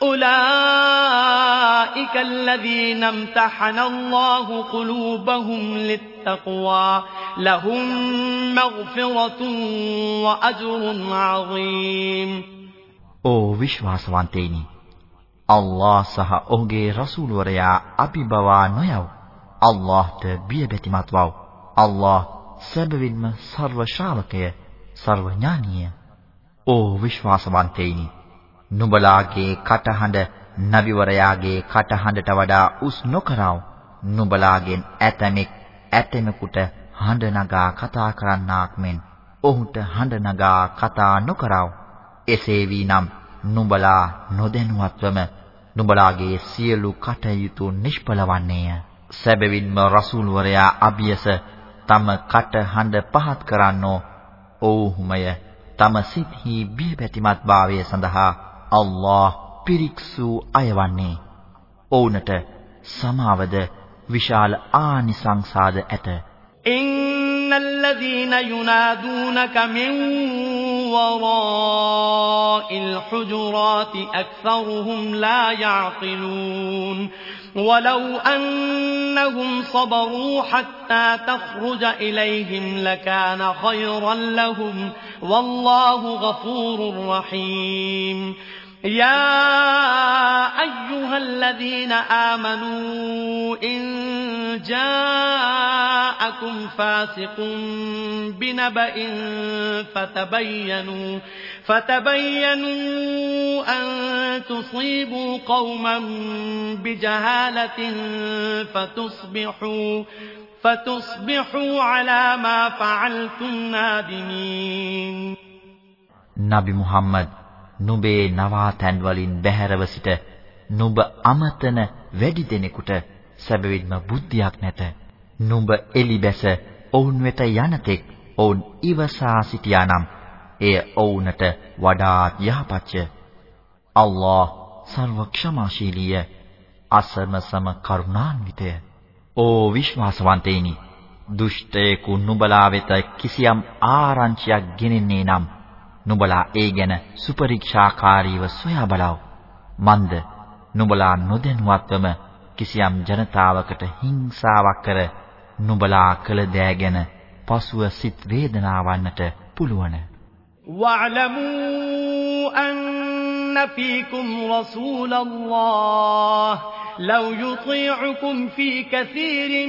أولئك الذين امتحن الله قلوبهم للتقوى لهم مغفرة وأجر عظيم ඕ විශ්වාසවන්තේනි අල්ලාහ් සහ ඔහුගේ රසූල්වරයා අභිබවා නොයව් අල්ලාහ්ට බියබැතිමත් වව් අල්ලාහ් සැබවින්ම සර්ව ශ්‍රාවකය සර්ව ඥානීය ඕ විශ්වාසවන්තේනි නුඹලාගේ කටහඬ නබිවරයාගේ කටහඬට වඩා උස් නොකරව. නුඹලාගෙන් ඇතමෙක් ඇතමෙකුට හඬ නගා කතා කරන්නාක් මෙන් ඔහුට හඬ නගා කතා නොකරව. එසේ වීනම් නුඹලා නොදැනුවත්වම නුඹලාගේ සියලු කටයුතු නිෂ්ඵලවන්නේය. සැබවින්ම රසූල්වරයා අභියස තම කටහඬ පහත් කරන්නෝ ඔව්හුමය තම සිත්හි බියබැතිමත් භාවය සඳහා අල්ලාහ් පිරික්සූ අයවන්නේ. ඔවුන්ට සමාවද විශාල ආනිසංසාද ඇත. إن الذين ينادونك من وراء الحجرات أكثرهم لا يعقلون ولو أنهم صبروا حتى تخرج إليهم لكان خيرا لهم والله غفور رحيم يا أيها الذين آمنوا إن جاءكم فاسق بنبأ فتبينوا فتبينوا أن تصيبوا قوما بجهالة فتصبحوا فتصبحوا على ما فعلتم نادمين. نبي محمد නුඹේ නවාතැන් වලින් බැහැරව සිට නුඹ අමතන වැඩි දෙනෙකුට සැබවින්ම බුද්ධියක් නැත. නුඹ එලිබැස ඔවුන් වෙත යනතෙක් ඔවුන් ඉවසා සිටියානම් එය ඔවුන්ට වඩාත් යහපත්ය. අල්ලාහ් සර්ව ක්ෂමාශීලීය අසමසම කරුණාන්විතය. ඕ විශ්වාසවන්තේනි දුෂ්ටයෙකු නුඹලා වෙත කිසියම් ආරංචියක් ගෙනෙන්නේ නම් නුඹලා ඒ ගැන සුපරීක්ෂාකාරීව සොයා බලව. මන්ද නුඹලා නොදැනුවත්වම කිසියම් ජනතාවකට හිංසාවක් කර නුඹලා කළ දෑ ගැන පසුව සිත් වේදනාවන්නට පුළුවන්. وَاعْلَمُوا أَنَّ فِيكُمْ رَسُولَ اللَّهِ لَوْ يُطِيعُكُمْ فِي كَثِيرٍ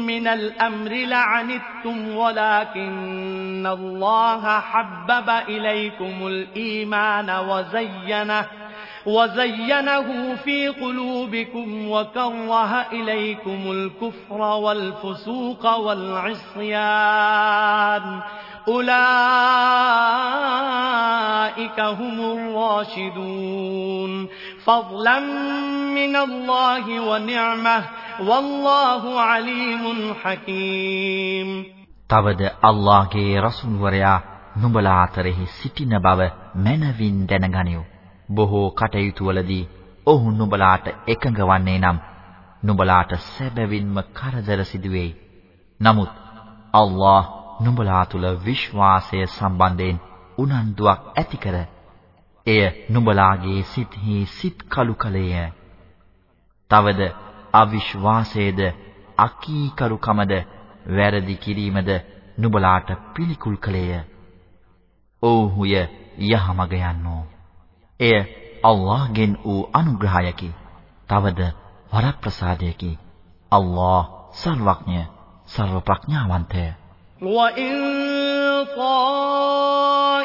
مِنَ الْأَمْرِ لَعَنِتُّمْ وَلَكِنَّ اللَّهَ حَبَّبَ إِلَيْكُمُ الْإِيمَانَ وَزَيَّنَهُ وزينه في قلوبكم وكره إليكم الكفر والفسوق والعصيان. أولئك هم الراشدون. فضلا من الله ونعمه والله عليم حكيم තවද අල්ලාහගේ රසූල්වරයා නුඹලා අතරෙහි සිටින බව මනවින් දැනගනිව්. බොහෝ කටයුතුවලදී ඔහු නුඹලාට එකඟ වන්නේ නම් නුඹලාට සැබවින්ම කරදර සිදුවේයි. නමුත් අල්ලාහ් නුඹලා තුල විශ්වාසය සම්බන්ධයෙන් උනන්දුවක් ඇති කර එය නුඹලාගේ සිත්හි සිත් කලු කලේය. තවද අවිශ්වාසයේද අකීකරුකමද වැරදි කිරීමද නුඹලාට පිළිකුල් කළේය. ඔව්හුය යහමග යන්නෝ. එය අල්ලාහ්ගෙන් වූ අනුග්‍රහයකි. තවද වරප්‍රසාදයකි. අල්ලාහ් සර්වඥ සර්ව ප්‍රඥාවන්තය. وَإِن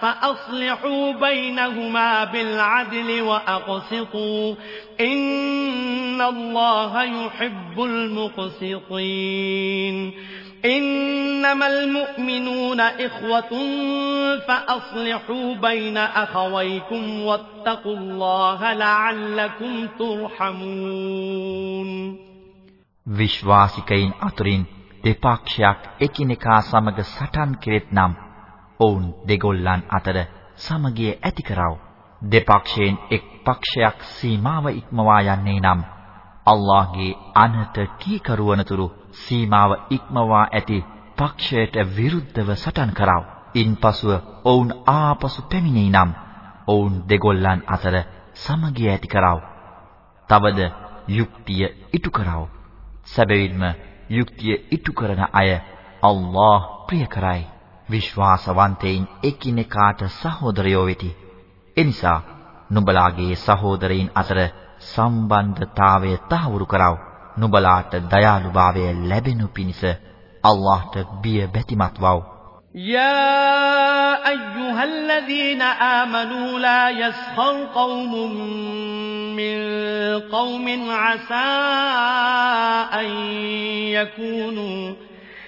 فَأَصْلِحُوا بَيْنَهُمَا بِالْعَدْلِ وَأَقْسِطُوا إِنَّ اللَّهَ يُحِبُّ الْمُقْسِطِينَ إِنَّمَا الْمُؤْمِنُونَ إِخْوَةٌ فَأَصْلِحُوا بَيْنَ أَخَوَيْكُمْ وَاتَّقُوا اللَّهَ لَعَلَّكُمْ تُرْحَمُونَ විශ්වාසිකයින් අතුරින් දෙපාක්ෂයක් එකිනෙකා සමග සටන් කෙරෙත් නම් ඔවුන් දෙගොල්ලන් අතර සමගිය ඇති කරව. දෙපක්ෂයෙන් එක් පක්ෂයක් සීමාව ඉක්මවා යන්නේ නම් අල්ලාහ්ගේ අනත කීකරුවනතුරු සීමාව ඉක්මවා ඇති පක්ෂයට විරුද්ධව සටන් කරව. ඉන්පසුව ඔවුන් ආපසු පැමිණෙයි නම් ඔවුන් දෙගොල්ලන් අතර සමගිය ඇති කරව. තවද යුක්තිය ඉටු කරව. සැබවින්ම යුක්තිය ඉටු කරන අය අල්ලාහ් ප්‍රිය කරයි. විශ්වාසවන්තයින් එකිනෙකාට සහෝදරයෝ වෙති. එනිසා නුඹලාගේ සහෝදරයින් අතර සම්බන්ධතාවය තහවුරු කරව. නුඹලාට දයාලුභාවය ලැබෙනු පිණිස අල්ලාහ්ට බිය බැතිමත් වව්. يا أيها الذين آمنوا لا يسخر قوم من قوم عسى أن يكونوا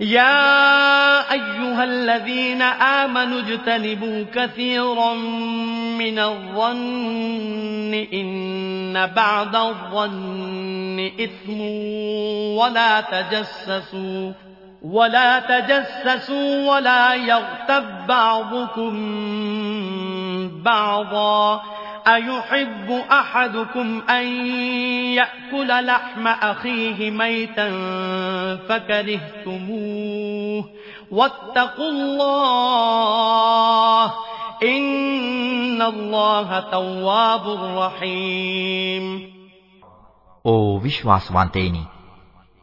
يا أيها الذين آمنوا اجتنبوا كثيرا من الظن إن بعد الظن إثم ولا تجسسوا ولا تجسسوا ولا يغتب بعضكم بعضا أيحب أحدكم أن يأكل لحم أخيه ميتا فكرهتموه واتقوا الله إن الله تواب رحيم ඕ විශ්වාසවන්තේනි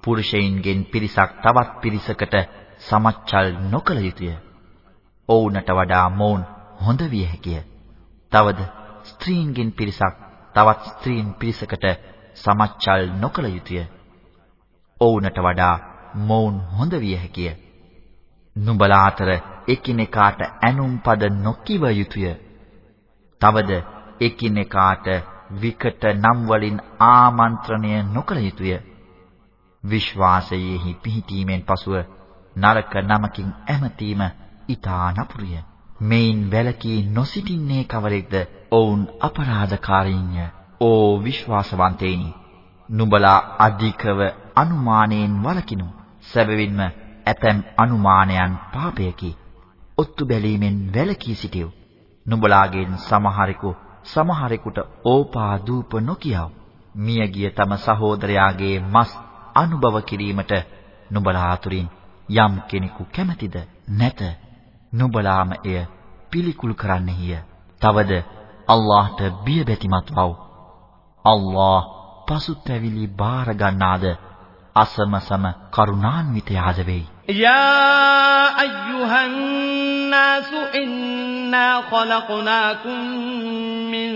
පුරුෂයින්ගෙන් පිරිසක් තවත් පිරිසකට සමච්චල් නොකළ යුතුය. ඔවුන්ට වඩා මොවුන් හොඳ විය හැකිය. තවද ස්ත්‍රීන්ගෙන් පිරිසක් තවත් ස්ත්‍රීන් පිරිසකට සමච්චල් නොකළ යුතුය. ඔවුන්ට වඩා මොවුන් හොඳ විය හැකිය. නුඹලා අතර එකිනෙකාට ඇනුම් පද නොකිව යුතුය. තවද එකිනෙකාට විකට නම් වලින් ආමන්ත්‍රණය නොකළ යුතුය. විශ්වාසයෙහි පිහිටීමෙන් පසුව නරක නමකින් ඇමතීම ඊතා නපුරිය. මේන් වැළකී නොසිටින්නේ කවරෙක්ද? ඔවුන් අපරාධකාරීන්ය. ඕ විශ්වාසවන්තේනි, නුඹලා අධිකව අනුමානයෙන් වළකිනු. සැබවින්ම ඇතැම් අනුමානයන් පාපයකි. ඔත්තු බැලීමෙන් වැළකී සිටියු. නුඹලාගෙන් සමහරෙකු සමහරෙකුට ඕපා දූප නොකියව. මියගිය තම සහෝදරයාගේ මස් අනුභව කිරීමට නුඹලා අතුරින් යම් කෙනෙකු කැමැතිද නැත නුඹලාම එය පිළිකුල් කරන්නෙහිය. තවද අල්ලාහට බිය බැතිමත් වව්. අල්ලාහ පසුතැවිලි බාර ගන්නාද අසමසම කරුණාන්විතයාද වෙයි. යා අයියුහන් නාසු ඉන්නා ඛලක්නාකුම් මින්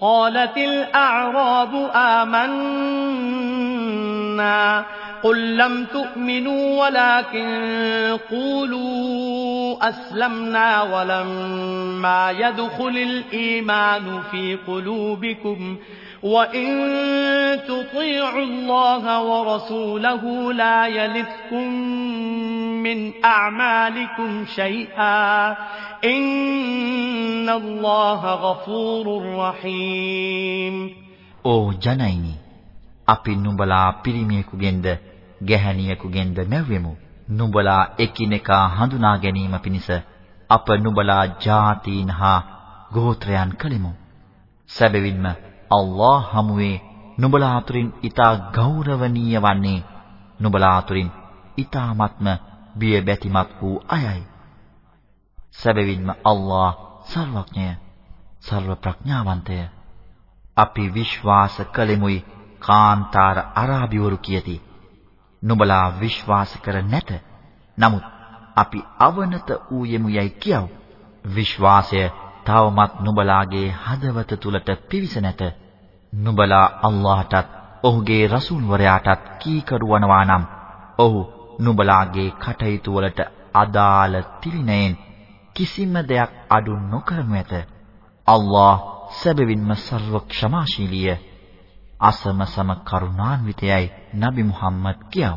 قالت الأعراب آمنا قل لم تؤمنوا ولكن قولوا أسلمنا ولما يدخل الإيمان في قلوبكم وإن تطيعوا الله ورسوله لا يلثكم من أعمالكم شيئا إن الله غفور رحيم ඕ ජනයිනි අපි නුඹලා පිරිමියෙකුගෙන්ද ගැහැණියෙකුගෙන්ද මැවෙමු නුඹලා එකිනෙකා හඳුනා ගැනීම පිණිස අප නුඹලා ජාතීන් හා ගෝත්‍රයන් කලෙමු සැබවින්ම අල්ලාහ් හමුවේ නුඹලා අතුරින් ඊටා ගෞරවනීය වන්නේ නුඹලා අතුරින් ඊ타මත්ම බිය බැතිමත් වූ අයයි. සැබවින්ම අල්ලාහ් සර්වඥය, සර්ව ප්‍රඥාවන්තය. අපි විශ්වාස කළෙමුයි කාන්තාර අරාබිවරු කියති. නුඹලා විශ්වාස කර නැත. නමුත් අපි අවනත ඌයෙමු යයි කියව. විශ්වාසය තවමත් නුඹලාගේ හදවත තුලට පිවිස නැත. නුඹලා අල්ලාහටත් ඔහුගේ රසූල් වරයාටත් කීකරු වනවා නම් ඔහු නුඹලාගේ කටයුතු වලට අදාළ තිලිනයෙන් කිසිම දෙයක් අඩු නොකරනු ඇත. අල්ලාහ් සැබවින්ම සර්ව ක්ෂමාශීලිය අසමසම කරුණාන්විතයයි නබි මුහම්මද් කියව.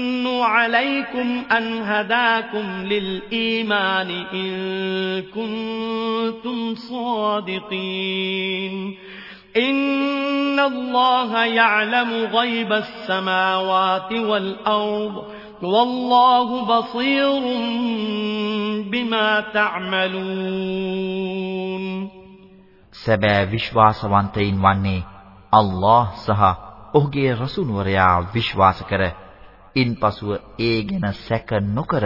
عليكم أن هداكم للإيمان إن كنتم صادقين إن الله يعلم غيب السماوات والأرض والله بصير بما تعملون සැබෑ විශ්වාසවන්තයින් වන්නේ අල්ලාහ් සහ ඔහුගේ රසූල්වරයා විශ්වාස කර ඉන්පසුව ඒ ගැන සැක නොකර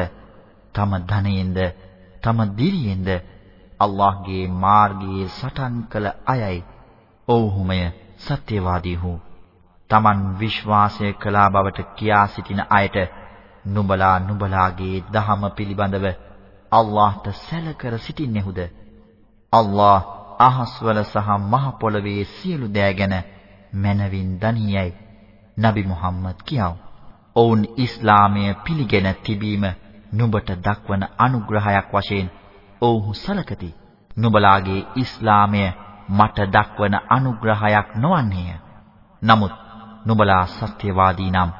තම ධනයෙන්ද තම දිරියෙන්ද අල්ලාහ්ගේ මාර්ගයේ සටන් කළ අයයි ඔව්හුමය සත්‍යවාදීහු තමන් විශ්වාසය කළා බවට කියා සිටින අයට නුඹලා නුඹලාගේ දහම පිළිබඳව අල්ලාහ්ට සැලකර සිටින්නේහුද අල්ලාහ් අහස්වල සහ මහ පොළවේ සියලු දෑ ගැන මනවින් දනියයි නබි මුහම්මද් කියව. ඔවුන් ඉස්ලාමය පිළිගෙන තිබීම නුඹට දක්වන අනුග්‍රහයක් වශයෙන් ඔවුහු සලකති. නුඹලාගේ ඉස්ලාමය මට දක්වන අනුග්‍රහයක් නොවන්නේය. නමුත් නුඹලා සත්‍යවාදී නම්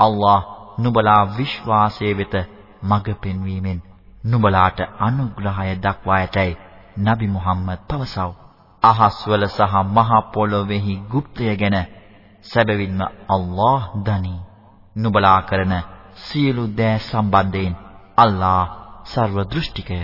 අල්ලාහ් නුඹලා විශ්වාසයේ වෙත මඟ පෙන්වීමෙන් නුඹලාට අනුග්‍රහය දක්වා ඇතැයි නබි මුහම්මද් පවසව. අහස්වල සහ මහ පොළොවේහි গুপ্তය ගැන සැබවින්ම අල්ලාහ් දනී. නුඹලා කරන සියලු දෑ සම්බන්ධයෙන් අල්ලාහ් සර්ව දෘෂ්ටිකය.